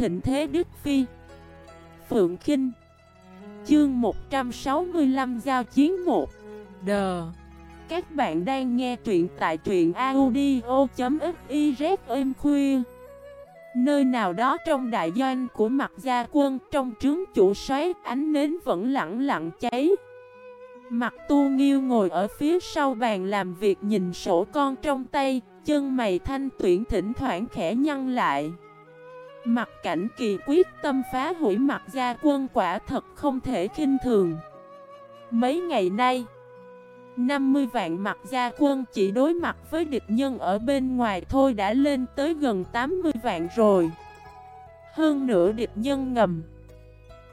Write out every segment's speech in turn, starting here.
thịnh thế Đức Phi. Phượng Kinh. Chương 165 Giao Chiến 1 Đờ Các bạn đang nghe truyện tại truyện audio.xyz êm khuya Nơi nào đó trong đại doanh của mặt gia quân Trong trướng chủ xoáy ánh nến vẫn lặng lặng cháy. Mặt tu nghiêu ngồi ở phía sau bàn làm việc nhìn sổ con trong tay, Chân mày thanh tuyển thỉnh thoảng khẽ nhăn lại. Mặt cảnh kỳ quyết tâm phá hủy mặt gia quân quả thật không thể khinh thường. Mấy ngày nay 50 vạn mặt gia quân chỉ đối mặt với địch nhân ở bên ngoài thôi đã lên tới gần 80 vạn rồi. Hơn nữa địch nhân ngầm,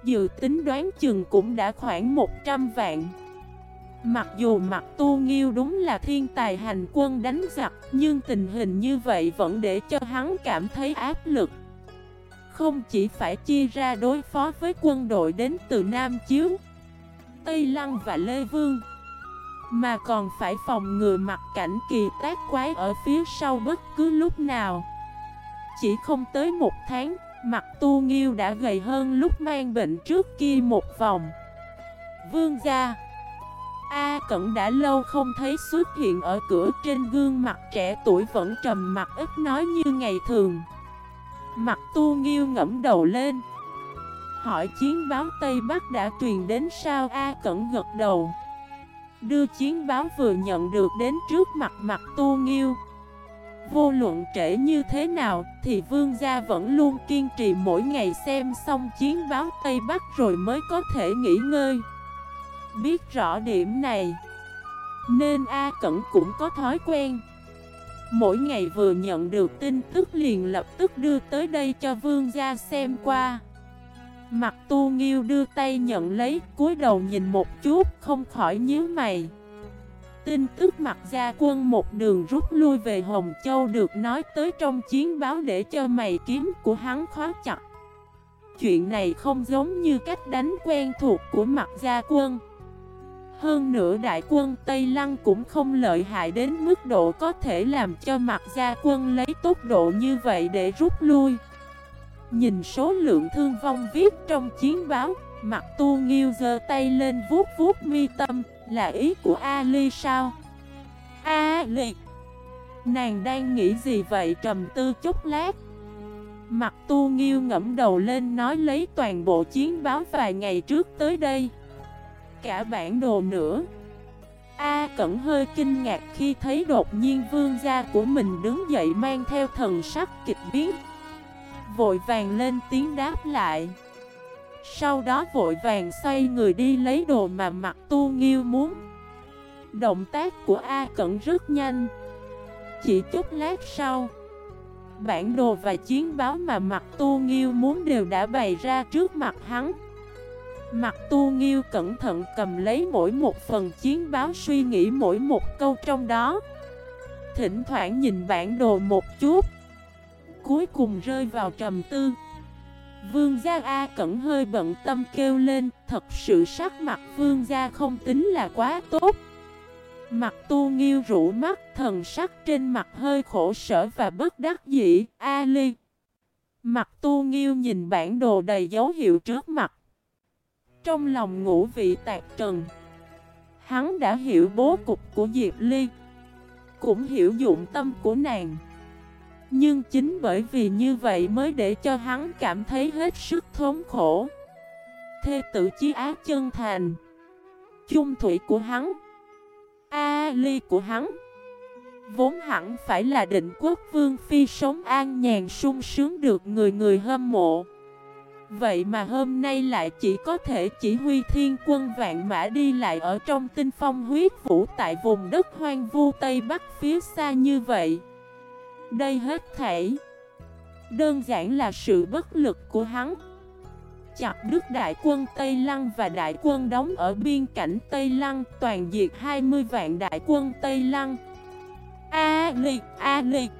Dự tính đoán chừng cũng đã khoảng 100 vạn. Mặc dù mặt tu nghiêu đúng là thiên tài hành quân đánh giặc, Nhưng tình hình như vậy vẫn để cho hắn cảm thấy áp lực. Không chỉ phải chia ra đối phó với quân đội đến từ Nam Chiếu, Tây Lăng và Lê Vương, Mà còn phải phòng ngừa mặt cảnh kỳ tác quái ở phía sau bất cứ lúc nào. Chỉ không tới một tháng, Mặt tu nghiêu đã gầy hơn lúc mang bệnh trước kia một vòng. Vương gia, A Cẩn đã lâu không thấy xuất hiện ở cửa trên gương mặt trẻ tuổi vẫn trầm mặt ít nói như ngày thường. Mặt tu nghiêu ngẫm đầu lên. Hỏi chiến báo Tây Bắc đã truyền đến sao A Cẩn gật đầu. Đưa chiến báo vừa nhận được đến trước mặt mặt tu nghiêu. Vô luận trễ như thế nào thì vương gia vẫn luôn kiên trì mỗi ngày xem xong chiến báo Tây Bắc rồi mới có thể nghỉ ngơi. Biết rõ điểm này, Nên A Cẩn cũng có thói quen. Mỗi ngày vừa nhận được tin tức liền lập tức đưa tới đây cho vương gia xem qua. Mặt tu nghiêu đưa tay nhận lấy, cúi đầu nhìn một chút, không khỏi nhíu mày. Tin tức mặt gia quân một đường rút lui về Hồng Châu được nói tới trong chiến báo để cho mày kiếm của hắn khóa chặt. Chuyện này không giống như cách đánh quen thuộc của mặt gia quân hơn nữa đại quân Tây Lăng cũng không lợi hại đến mức độ có thể làm cho mặt gia quân lấy tốc độ như vậy để rút lui. Nhìn số lượng thương vong viết trong chiến báo, mặt tu nghiêu giơ tay lên vuốt vuốt mi tâm, là ý của Ali sao? Ali! Nàng đang nghĩ gì vậy trầm tư chút lát? Mặt tu nghiêu ngẫm đầu lên nói lấy toàn bộ chiến báo vài ngày trước tới đây cả bản đồ nữa. A Cẩn hơi kinh ngạc khi thấy đột nhiên vương gia của mình đứng dậy mang theo thần sắc kịch biến. Vội vàng lên tiếng đáp lại. Sau đó vội vàng xoay người đi lấy đồ mà mặt tu nghiêu muốn. Động tác của A Cẩn rất nhanh. Chỉ chút lát sau, Bản đồ và chiến báo mà mặt tu nghiêu muốn đều đã bày ra trước mặt hắn. Mặt tu nghiêu cẩn thận cầm lấy mỗi một phần chiến báo suy nghĩ mỗi một câu trong đó. Thỉnh thoảng nhìn bản đồ một chút. Cuối cùng rơi vào trầm tư. Vương gia A cẩn hơi bận tâm kêu lên, Thật sự sắc mặt vương gia không tính là quá tốt. Mặt tu nghiêu rũ mắt thần sắc trên mặt hơi khổ sở và bất đắc dĩ, A ly. Mặt tu nghiêu nhìn bản đồ đầy dấu hiệu trước mặt trong lòng ngũ vị tạc trần. Hắn đã hiểu bố cục của Diệp Ly, Cũng hiểu dụng tâm của nàng. Nhưng chính bởi vì như vậy mới để cho hắn cảm thấy hết sức thống khổ. Thê tử chí á chân thành, Chung thủy của hắn A ly của hắn, Vốn hẳn phải là định quốc vương phi sống an nhàn sung sướng được người người hâm mộ. Vậy mà hôm nay lại chỉ có thể chỉ huy thiên quân vạn mã đi lại ở trong tinh phong huyết vũ tại vùng đất hoang vu Tây Bắc phía xa như vậy. Đây hết thảy. Đơn giản là sự bất lực của hắn. Chặt đứt đại quân Tây Lăng và đại quân đóng ở biên cảnh Tây Lăng toàn diệt 20 vạn đại quân Tây Lăng. A liệt, a liệt.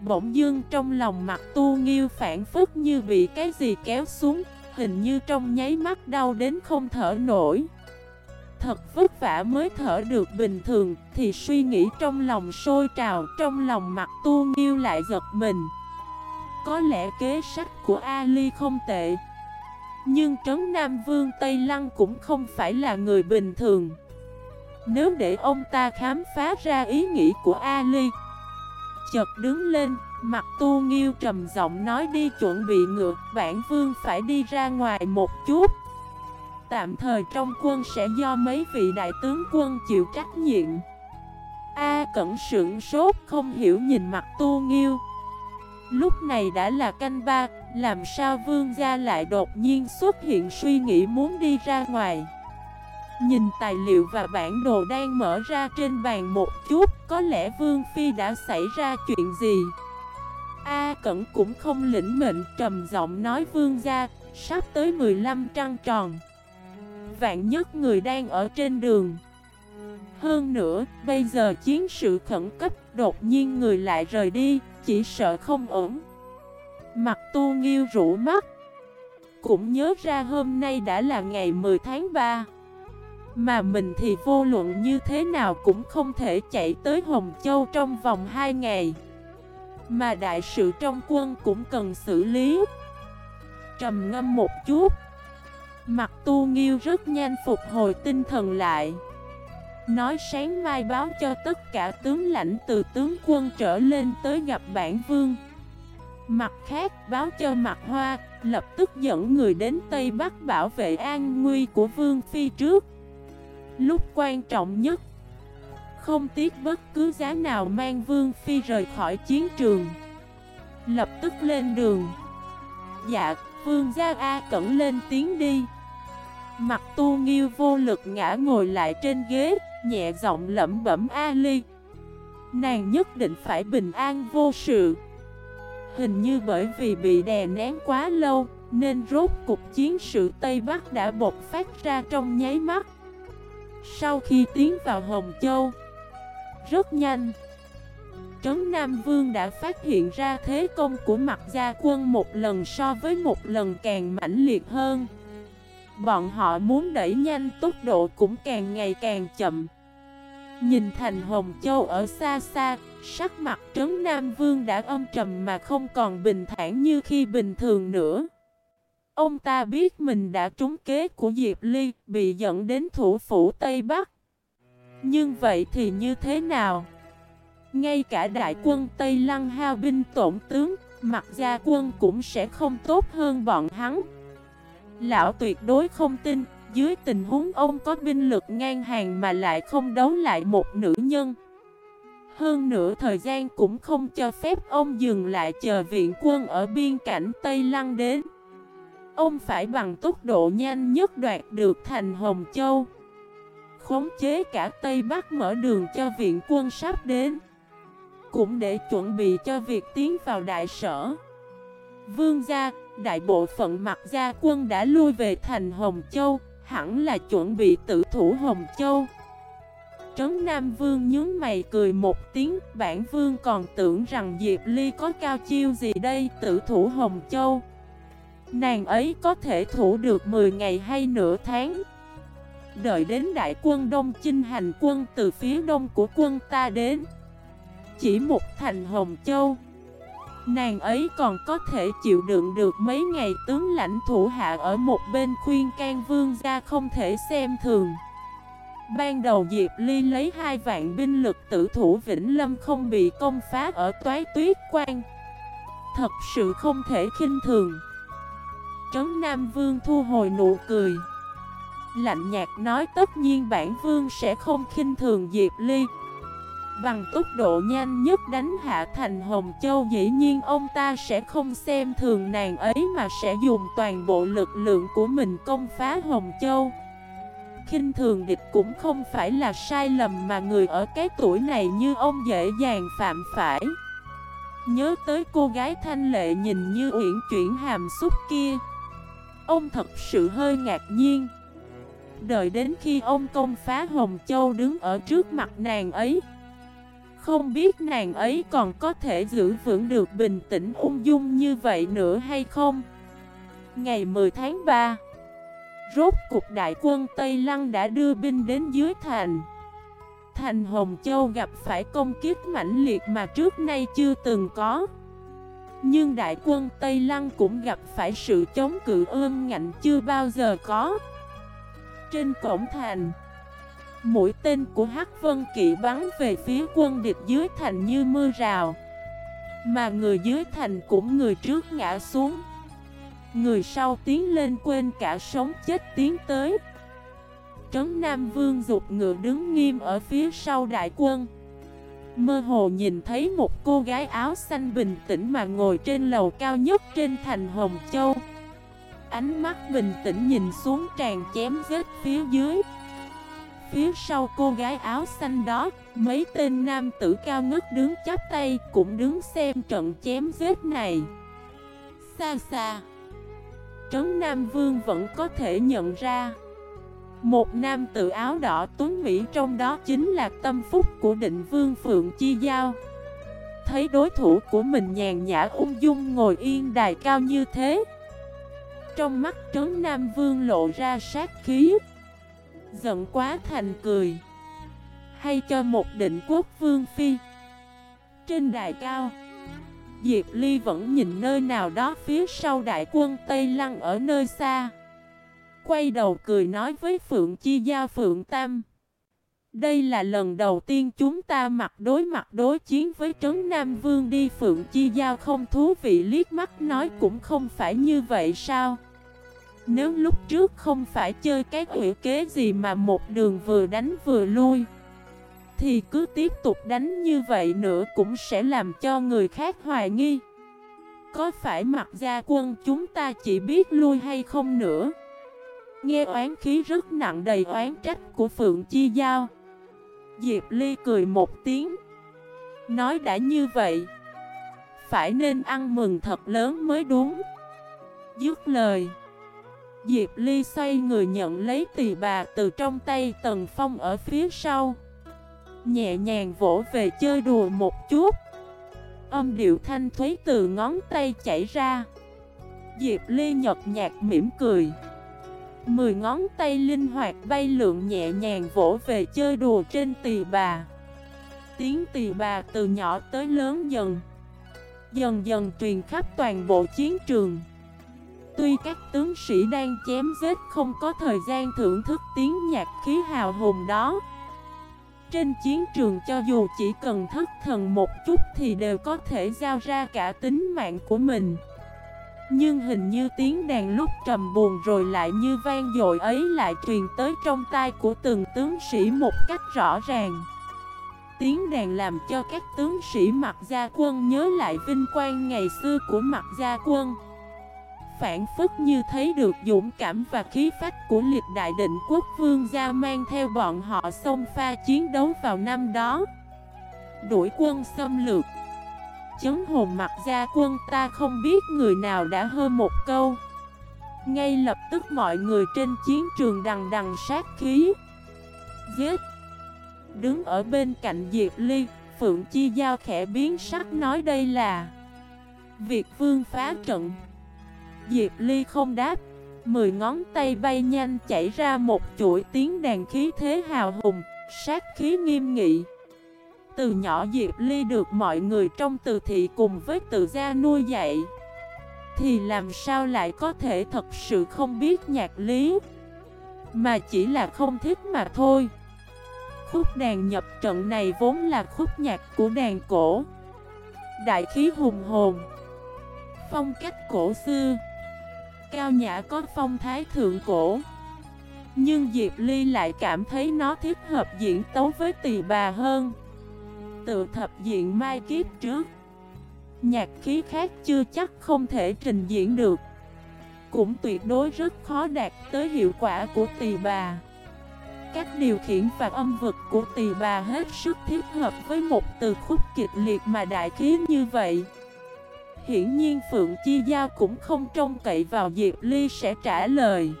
Bỗng dưng trong lòng mặt tu nghiêu phản phức như bị cái gì kéo xuống, Hình như trong nháy mắt đau đến không thở nổi. Thật vất vả mới thở được bình thường, Thì suy nghĩ trong lòng sôi trào, Trong lòng mặt tu nghiêu lại giật mình. Có lẽ kế sách của Ali không tệ, Nhưng Trấn Nam Vương Tây Lăng cũng không phải là người bình thường. Nếu để ông ta khám phá ra ý nghĩ của Ali Chợt đứng lên, mặt tu nghiêu trầm giọng nói đi chuẩn bị ngựa Bản vương phải đi ra ngoài một chút. Tạm thời trong quân sẽ do mấy vị đại tướng quân chịu trách nhiệm. A cẩn sững sốt không hiểu nhìn mặt tu nghiêu. Lúc này đã là canh ba Làm sao vương gia lại đột nhiên xuất hiện suy nghĩ muốn đi ra ngoài? Nhìn tài liệu và bản đồ đang mở ra trên bàn một chút Có lẽ Vương Phi đã xảy ra chuyện gì? A Cẩn cũng không lĩnh mệnh trầm giọng nói Vương gia Sắp tới 15 trăng tròn. Vạn nhất người đang ở trên đường. Hơn nữa, bây giờ chiến sự khẩn cấp Đột nhiên người lại rời đi Chỉ sợ không ổn. Mặt tu nghiêu rũ mắt. Cũng nhớ ra hôm nay đã là ngày 10 tháng 3 mà mình thì vô luận như thế nào cũng không thể chạy tới Hồng Châu trong vòng 2 ngày. Mà đại sự trong quân cũng cần xử lý. Trầm ngâm một chút. Mặt tu nghiêu rất nhanh phục hồi tinh thần lại. Nói sáng mai báo cho tất cả tướng lãnh từ tướng quân trở lên tới gặp bản vương. Mặt khác, báo cho mặt hoa, Lập tức dẫn người đến Tây Bắc bảo vệ an nguy của vương phi trước. Lúc quan trọng nhất Không tiếc bất cứ giá nào mang Vương Phi rời khỏi chiến trường. Lập tức lên đường. Dạ, Vương Gia A cẩn lên tiếng đi. Mặt tu nghiêu vô lực ngã ngồi lại trên ghế Nhẹ giọng lẩm bẩm A Ly Nàng nhất định phải bình an vô sự. Hình như bởi vì bị đè nén quá lâu Nên rốt cục chiến sự Tây Bắc đã bộc phát ra trong nháy mắt sau khi tiến vào Hồng Châu, Rất nhanh, Trấn Nam Vương đã phát hiện ra thế công của mặt gia quân một lần so với một lần càng mãnh liệt hơn. Bọn họ muốn đẩy nhanh tốc độ cũng càng ngày càng chậm. Nhìn thành Hồng Châu ở xa xa, Sắc mặt Trấn Nam Vương đã âm trầm mà không còn bình thản như khi bình thường nữa. Ông ta biết mình đã trúng kế của Diệp Ly, bị dẫn đến thủ phủ Tây Bắc. Nhưng vậy thì như thế nào? Ngay cả đại quân Tây Lăng hao binh tổn tướng, mặt gia quân cũng sẽ không tốt hơn bọn hắn. Lão tuyệt đối không tin, dưới tình huống ông có binh lực ngang hàng mà lại không đấu lại một nữ nhân. Hơn nữa thời gian cũng không cho phép ông dừng lại chờ viện quân ở biên cảnh Tây Lăng đến. Ông phải bằng tốc độ nhanh nhất đoạt được thành Hồng Châu. Khống chế cả Tây Bắc mở đường cho viện quân sắp đến. Cũng để chuẩn bị cho việc tiến vào đại sở. Vương gia, đại bộ phận mặt gia quân đã lui về thành Hồng Châu Hẳn là chuẩn bị tự thủ Hồng Châu. Trấn Nam Vương nhướng mày cười một tiếng Bản Vương còn tưởng rằng Diệp Ly có cao chiêu gì đây tự thủ Hồng Châu. Nàng ấy có thể thủ được 10 ngày hay nửa tháng. Đợi đến đại quân Đông Chinh hành quân từ phía đông của quân ta đến. Chỉ một thành Hồng Châu. Nàng ấy còn có thể chịu đựng được mấy ngày tướng lãnh thủ hạ ở một bên khuyên can vương gia không thể xem thường. Ban đầu Diệp Ly lấy hai vạn binh lực tử thủ Vĩnh Lâm không bị công phá ở toái tuyết quan. Thật sự không thể khinh thường. Trấn Nam Vương thu hồi nụ cười. Lạnh nhạt nói tất nhiên bản vương sẽ không khinh thường Diệp Ly. Bằng tốc độ nhanh nhất đánh hạ thành Hồng Châu Dĩ nhiên ông ta sẽ không xem thường nàng ấy Mà sẽ dùng toàn bộ lực lượng của mình công phá Hồng Châu. Khinh thường địch cũng không phải là sai lầm mà người ở cái tuổi này như ông dễ dàng phạm phải. Nhớ tới cô gái thanh lệ nhìn như uyển chuyển hàm xúc kia. Ông thật sự hơi ngạc nhiên. Đợi đến khi ông công phá Hồng Châu đứng ở trước mặt nàng ấy, Không biết nàng ấy còn có thể giữ vững được bình tĩnh ung dung như vậy nữa hay không? Ngày 10 tháng 3 Rốt cục đại quân Tây Lăng đã đưa binh đến dưới thành. Thành Hồng Châu gặp phải công kiếp mãnh liệt mà trước nay chưa từng có. Nhưng đại quân Tây Lăng cũng gặp phải sự chống cự ương ngạnh chưa bao giờ có. Trên cổng thành, Mũi tên của Hắc Vân Kỵ bắn về phía quân địch dưới thành như mưa rào. Mà người dưới thành cũng người trước ngã xuống. Người sau tiến lên quên cả sống chết tiến tới. Trấn Nam Vương dục ngựa đứng nghiêm ở phía sau đại quân. Mơ hồ nhìn thấy một cô gái áo xanh bình tĩnh mà ngồi trên lầu cao nhất trên thành Hồng Châu. Ánh mắt bình tĩnh nhìn xuống tràn chém vết phía dưới. Phía sau cô gái áo xanh đó, Mấy tên nam tử cao ngất đứng chắp tay Cũng đứng xem trận chém giết này. Xa xa, Trấn Nam Vương vẫn có thể nhận ra. Một nam tử áo đỏ tuấn Mỹ trong đó chính là tâm phúc của định vương Phượng Chi Giao. Thấy đối thủ của mình nhàn nhã ung dung ngồi yên đài cao như thế, Trong mắt Trấn Nam Vương lộ ra sát khí, Giận quá thành cười. Hay cho một định quốc vương phi. Trên đài cao, Diệp Ly vẫn nhìn nơi nào đó phía sau đại quân Tây Lăng ở nơi xa. Quay đầu cười nói với Phượng Chi Gia, Phượng Tam, Đây là lần đầu tiên chúng ta mặt đối mặt đối chiến với Trấn Nam Vương đi. Phượng Chi Giao không thú vị liếc mắt nói, cũng không phải như vậy sao? Nếu lúc trước không phải chơi cái quỷ kế gì mà một đường vừa đánh vừa lui, Thì cứ tiếp tục đánh như vậy nữa cũng sẽ làm cho người khác hoài nghi. Có phải mặt gia quân chúng ta chỉ biết lui hay không nữa? Nghe oán khí rất nặng đầy oán trách của Phượng Chi Giao. Diệp Ly cười một tiếng. Nói đã như vậy, Phải nên ăn mừng thật lớn mới đúng. Dứt lời, Diệp Ly xoay người nhận lấy tỳ bà từ trong tay Tần Phong ở phía sau. Nhẹ nhàng vỗ về chơi đùa một chút. Âm điệu thanh thuế từ ngón tay chảy ra. Diệp Ly nhật nhạt mỉm cười. Mười ngón tay linh hoạt bay lượn nhẹ nhàng vỗ về chơi đùa trên tỳ bà. Tiếng tỳ bà từ nhỏ tới lớn dần Dần dần truyền khắp toàn bộ chiến trường. Tuy các tướng sĩ đang chém giết không có thời gian thưởng thức tiếng nhạc khí hào hùng đó. Trên chiến trường cho dù chỉ cần thất thần một chút thì đều có thể giao ra cả tính mạng của mình. Nhưng hình như tiếng đàn lúc trầm buồn rồi lại như vang dội ấy lại truyền tới trong tai của từng tướng sĩ một cách rõ ràng. Tiếng đàn làm cho các tướng sĩ mặc gia quân nhớ lại vinh quang ngày xưa của mặc gia quân. Phản phức như thấy được dũng cảm và khí phách của liệt đại định quốc vương gia mang theo bọn họ xông pha chiến đấu vào năm đó. Đuổi quân xâm lược. Chấn hồn mặt gia quân ta không biết người nào đã hơ một câu. Ngay lập tức mọi người trên chiến trường đằng đằng sát khí. Giết! Đứng ở bên cạnh Diệp Ly, Phượng Chi Giao khẽ biến sắc nói đây là việt vương phá trận. Diệp Ly không đáp, Mười ngón tay bay nhanh chảy ra một chuỗi tiếng đàn khí thế hào hùng, Sát khí nghiêm nghị. Từ nhỏ Diệp Ly được mọi người trong từ thị cùng với từ gia nuôi dạy. Thì làm sao lại có thể thật sự không biết nhạc lý? Mà chỉ là không thích mà thôi. Khúc đàn nhập trận này vốn là khúc nhạc của đàn cổ. Đại khí hùng hồn. Phong cách cổ xưa. Cao nhã có phong thái thượng cổ. Nhưng Diệp Ly lại cảm thấy nó thích hợp diễn tấu với tỳ bà hơn từ thập diện mai kiếp trước. Nhạc khí khác chưa chắc không thể trình diễn được. Cũng tuyệt đối rất khó đạt tới hiệu quả của tỳ bà. Các điều khiển và âm vực của tỳ bà hết sức thiết hợp với một từ khúc kịch liệt mà đại khí như vậy. Hiển nhiên Phượng Chi Giao cũng không trông cậy vào Diệp Ly sẽ trả lời,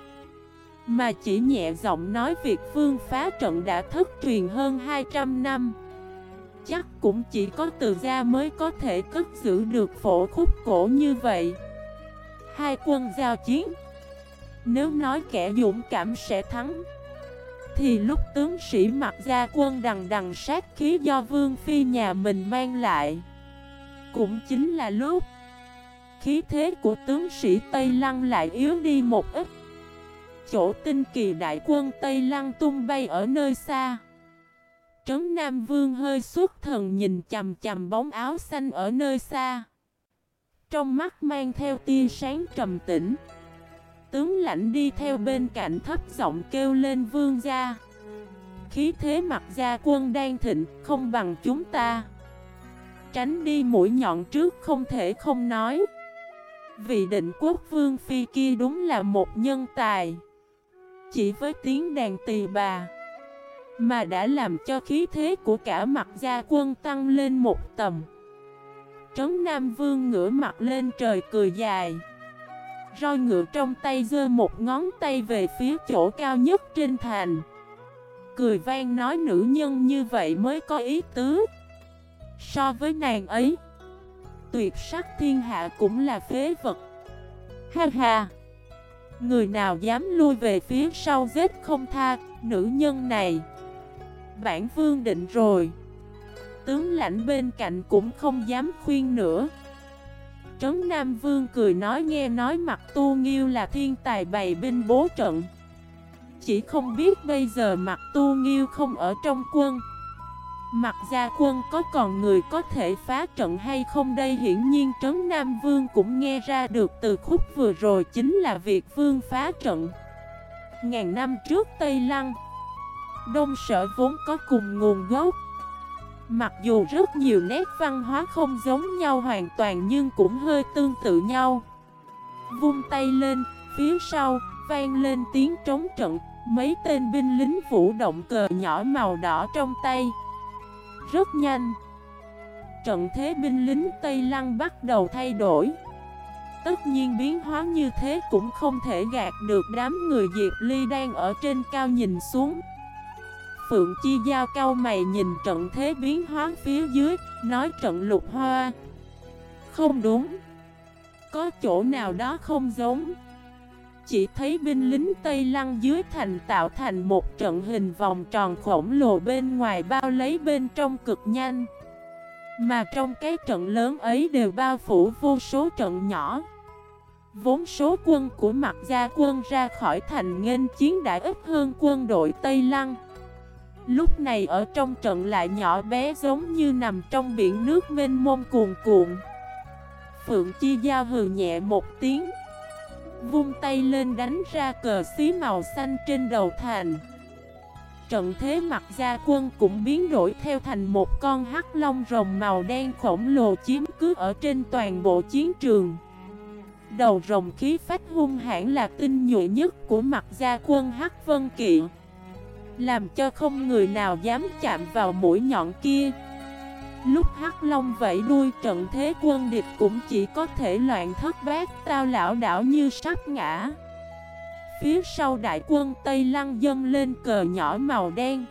Mà chỉ nhẹ giọng nói việc vương phá trận đã thất truyền hơn 200 năm. Chắc cũng chỉ có từ gia mới có thể cất giữ được phổ khúc cổ như vậy Hai quân giao chiến Nếu nói kẻ dũng cảm sẽ thắng, Thì lúc tướng sĩ mặc gia quân đằng đằng sát khí do vương phi nhà mình mang lại, Cũng chính là lúc khí thế của tướng sĩ Tây Lăng lại yếu đi một ít. Chỗ tinh kỳ đại quân Tây Lăng tung bay ở nơi xa. Trấn Nam Vương hơi xuất thần nhìn chầm chầm bóng áo xanh ở nơi xa. Trong mắt mang theo tia sáng trầm tĩnh. Tướng lãnh đi theo bên cạnh thấp giọng kêu lên, vương gia. Khí thế mặt gia quân đang thịnh, không bằng chúng ta. Tránh đi mũi nhọn trước, không thể không nói. Vị định quốc vương phi kia đúng là một nhân tài. Chỉ với tiếng đàn tỳ bà mà đã làm cho khí thế của cả mặt gia quân tăng lên một tầm. Trấn Nam Vương ngửa mặt lên trời cười dài, Roi ngựa trong tay giơ một ngón tay về phía chỗ cao nhất trên thành. Cười vang nói nữ nhân như vậy mới có ý tứ. So với nàng ấy, Tuyệt sắc thiên hạ cũng là phế vật. Ha ha! Người nào dám lui về phía sau giết không tha Nữ nhân này? Bản vương định rồi. Tướng lãnh bên cạnh cũng không dám khuyên nữa. Trấn Nam Vương cười nói nghe nói mặt tu nghiêu là thiên tài bày binh bố trận. Chỉ không biết bây giờ mặt tu nghiêu không ở trong quân. Mặt gia quân có còn người có thể phá trận hay không đây hiển nhiên Trấn Nam Vương cũng nghe ra được từ khúc vừa rồi chính là việc Vương phá trận. Ngàn năm trước Tây Lăng Đông sở vốn có cùng nguồn gốc. Mặc dù rất nhiều nét văn hóa không giống nhau hoàn toàn nhưng cũng hơi tương tự nhau. Vung tay lên, phía sau, vang lên tiếng trống trận Mấy tên binh lính vũ động cờ nhỏ màu đỏ trong tay. Rất nhanh Trận thế binh lính Tây Lăng bắt đầu thay đổi. Tất nhiên biến hóa như thế cũng không thể gạt được đám người Diệp Ly đang ở trên cao nhìn xuống. Phượng Chi Giao cao mày nhìn trận thế biến hóa phía dưới, nói trận lục hoa. Không đúng. Có chỗ nào đó không giống. Chỉ thấy binh lính Tây Lăng dưới thành tạo thành một trận hình vòng tròn khổng lồ bên ngoài bao lấy bên trong cực nhanh. Mà trong cái trận lớn ấy đều bao phủ vô số trận nhỏ. Vốn số quân của mặt gia quân ra khỏi thành nghênh chiến đã ít hơn quân đội Tây Lăng. Lúc này ở trong trận lại nhỏ bé giống như nằm trong biển nước mênh mông cuồn cuộn. Phượng Chi Giao hừ nhẹ một tiếng, Vung tay lên đánh ra cờ xí màu xanh trên đầu thành. Trận thế mặt gia quân cũng biến đổi theo thành một con hắc long rồng màu đen khổng lồ chiếm cứ ở trên toàn bộ chiến trường. Đầu rồng khí phách hung hãn là tinh nhuệ nhất của mặt gia quân hắc vân kiện làm cho không người nào dám chạm vào mũi nhọn kia. Lúc Hắc Long vẫy đuôi trận thế quân địch cũng chỉ có thể loạn thất bát, tao lão đảo như sắp ngã. Phía sau đại quân Tây Lăng dâng lên cờ nhỏ màu đen.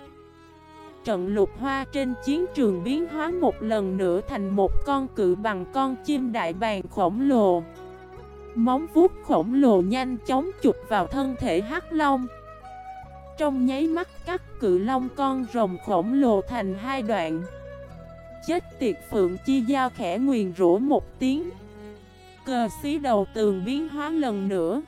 Trận lục hoa trên chiến trường biến hóa một lần nữa thành một con cự bằng con chim đại bàng khổng lồ. Móng vuốt khổng lồ nhanh chóng chụp vào thân thể Hắc Long trong nháy mắt cắt cự long con rồng khổng lồ thành hai đoạn. Chết tiệt, phượng chi giao khẽ nguyền rủa một tiếng. Cờ xí đầu tường biến hóa lần nữa.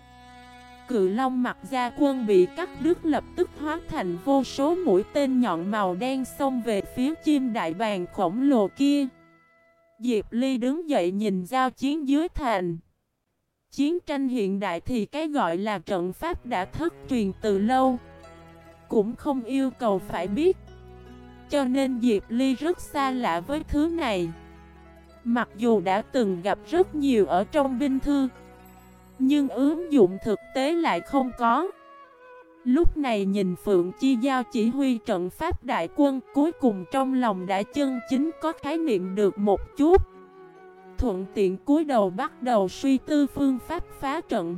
Cự long mặt ra quân bị cắt đứt lập tức hóa thành vô số mũi tên nhọn màu đen xông về phía chim đại bàng khổng lồ kia. Diệp Ly đứng dậy nhìn giao chiến dưới thành. Chiến tranh hiện đại thì cái gọi là trận pháp đã thất truyền từ lâu cũng không yêu cầu phải biết. Cho nên Diệp Ly rất xa lạ với thứ này. Mặc dù đã từng gặp rất nhiều ở trong binh thư, Nhưng ứng dụng thực tế lại không có. Lúc này nhìn Phượng Chi Giao chỉ huy trận pháp đại quân, Cuối cùng trong lòng đã chân chính có khái niệm được một chút. Thuận tiện cúi đầu bắt đầu suy tư phương pháp phá trận